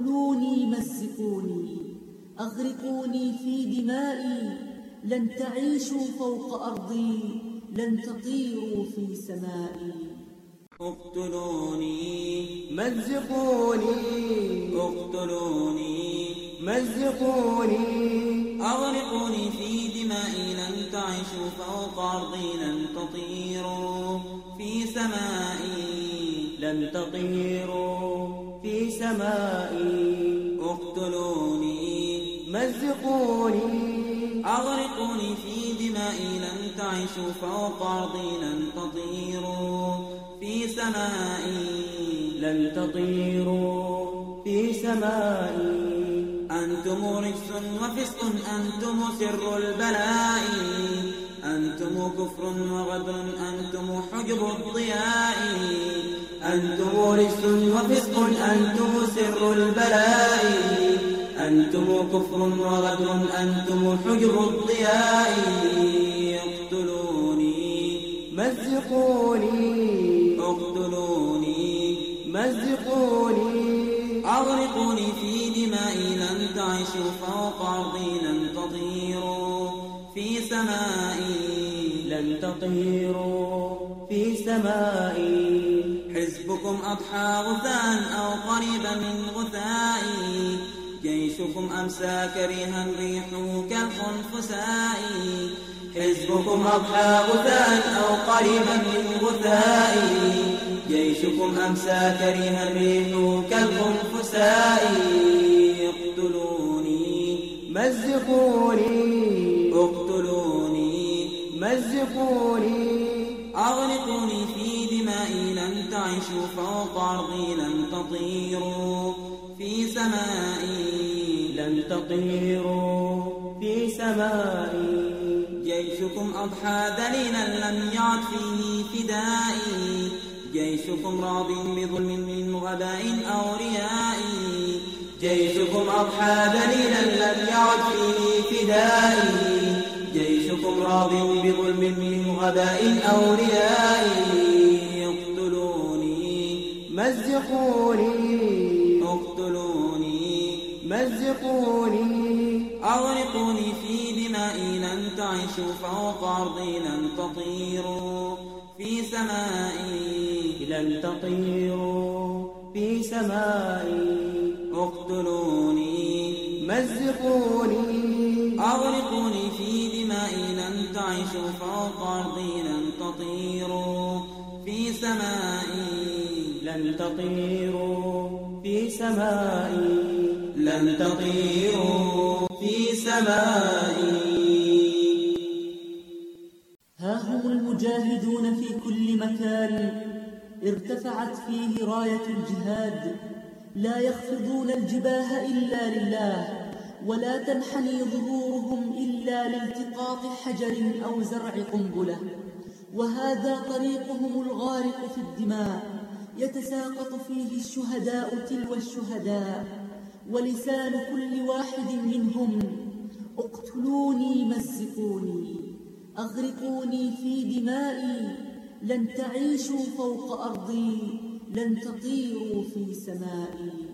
اقتلوني مزقوني أغرقوني في دمائي. لن تعيشوا فوق أرضي. لن تطيروا في سمائي. اقتلوني مزقوني. اقتلوني مزقوني. أغرقوني في دمائي. لن تعيشوا فوق أرضي. لن تطيروا في سمائي. لن تطيروا سمائي اقتلوني مزقوني أغرقوني في دمائي لن تعيشوا فوق أرضي لن تطيروا. في سمائي لن تطيروا. في سمائي أنتم رجس وفسق أنتم سر البلاء. أنتم كفر وغدر أنتم حجب الضياء. أنتم رجس وفسق أنتم سر البلاء. أنتم كفر وغدر أنتم حجب الضياء. اقتلوني. مزقوني. اقتلوني. مزقوني. أغرقوني في دمائي لن تعيشوا فوق أرضي لن تطيروا في سمائي. لن تطيروا في سمائي. حزبكم أضحى غثاء أو قريبا من غثائي. جيشكم أمسى كريها ريحه كالخنفساء. حزبكم أضحى غثاء أو قريبا من غثائي. جيشكم أمسى كريها ريحه كالخنفساء. اقتلوني مزقوني. اقتلوني مزقوني. أغرقوني في دمائي لن تعيشوا فوق أرضي لن تطيروا في سمائي لن تطيروا في سمائي. جيشكم أضحى ذليلا لم يعد فيه فدائي. جيشكم راض بظلم من غباء أو رياء جيشكم أضحى ذليلا لم يعد فيه فدائي. جيشكم راض بظلم من غباء أو رياء اقتلوني. مزقوني. اقتلوني. مزقوني. أغرقوني في دمائي لن تعيشوا فوق أرضي لن تطيروا. في سمائي لن تطيروا. في سمائي اقتلوني. مزقوني. لن تعيشوا فوق أرضي لن تطيروا. في سمائي لن تطيروا. في سمائي لن تطيروا. في سمائي ها هم المجاهدون في كل مكان. ارتفعت فيه راية الجهاد. لا يخفضون الجباه إلا لله. ولا تنحني ظهورهم إلا لالتقاط حجر أو زرع قنبلة. وهذا طريقهم الغارق في الدماء يتساقط فيه الشهداء تلو الشهداء. ولسان كل واحد منهم اقتلوني مزقوني أغرقوني في دمائي لن تعيشوا فوق أرضي لن تطيروا في سمائي.